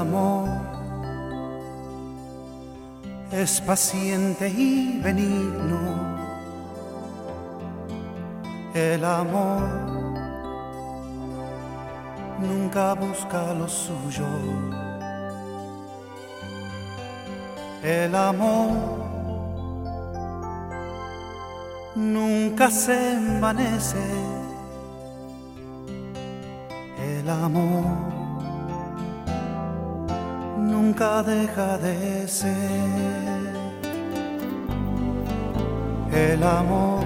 amor es paciente y benigno. El amor nunca busca lo suyo. El amor nunca se envanece. El amor nunca deja de ser. El amor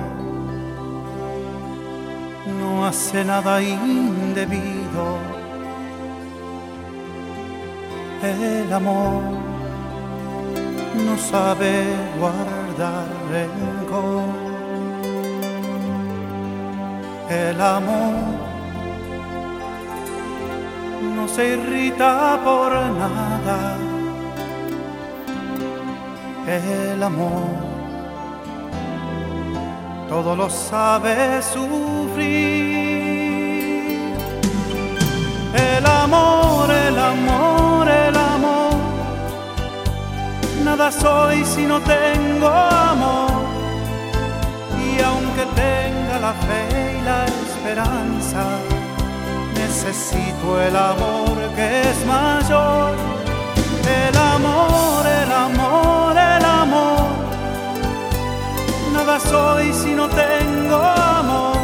no hace nada indebido. El amor no sabe guardar rencor. El amor no se irrita por nada. El amor todo lo sabe sufrir. El amor, el amor, el amor. Nada soy si no tengo amor. Y aunque tenga la fe y la esperanza, necesito el amor que es mayor. El amor, el amor, el amor. Nada soy si no tengo amor.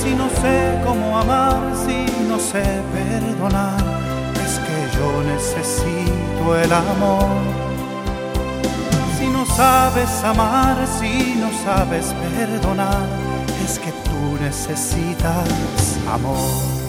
Si no sé cómo amar, si no sé perdonar, es que yo necesito el amor. Si no sabes amar, si no sabes perdonar, es que tú necesitas amor.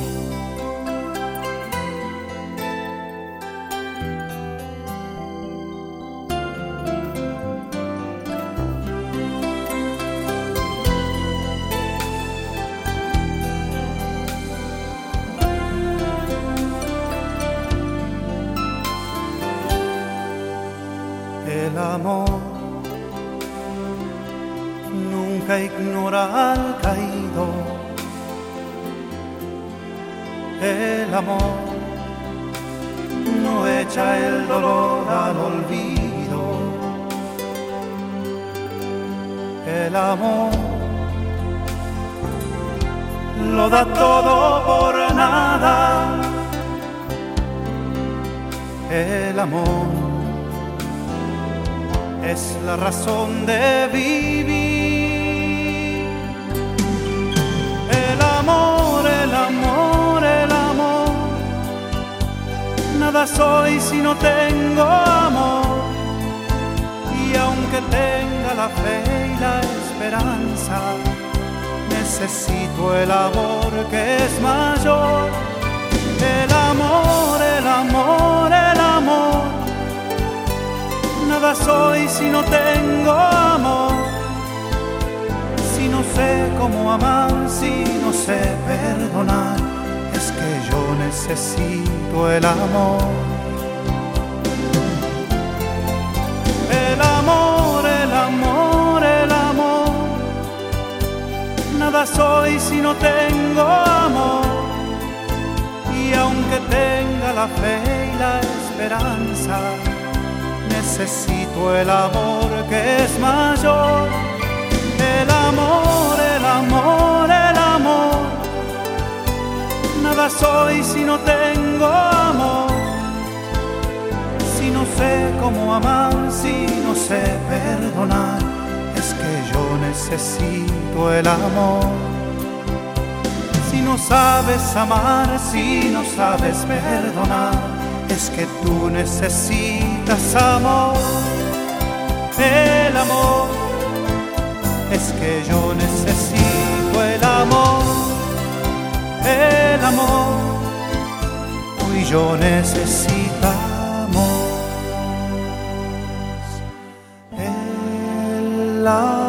Nunca ignora al caído. El amor no echa el dolor al olvido. El amor lo da todo por nada. El amor es la razón de vivir. Nada soy si no tengo amor. Y aunque tenga la fe y la esperanza, necesito el amor que es mayor. El amor, el amor, el amor nada soy si no tengo amor. Si no sé cómo amar, si no sé perdonar, necesito el amor. El amor, el amor, el amor. Nada soy si no tengo amor. Y aunque tenga la fe y la esperanza, necesito el amor que es mayor. Soy si no tengo amor. Si no sé cómo amar, si no sé perdonar, es que yo necesito el amor. Si no sabes amar, si no sabes perdonar es que tú necesitas amor, el amor, es que yo necesito el amor, el amor, tú y yo necesitamos el amor.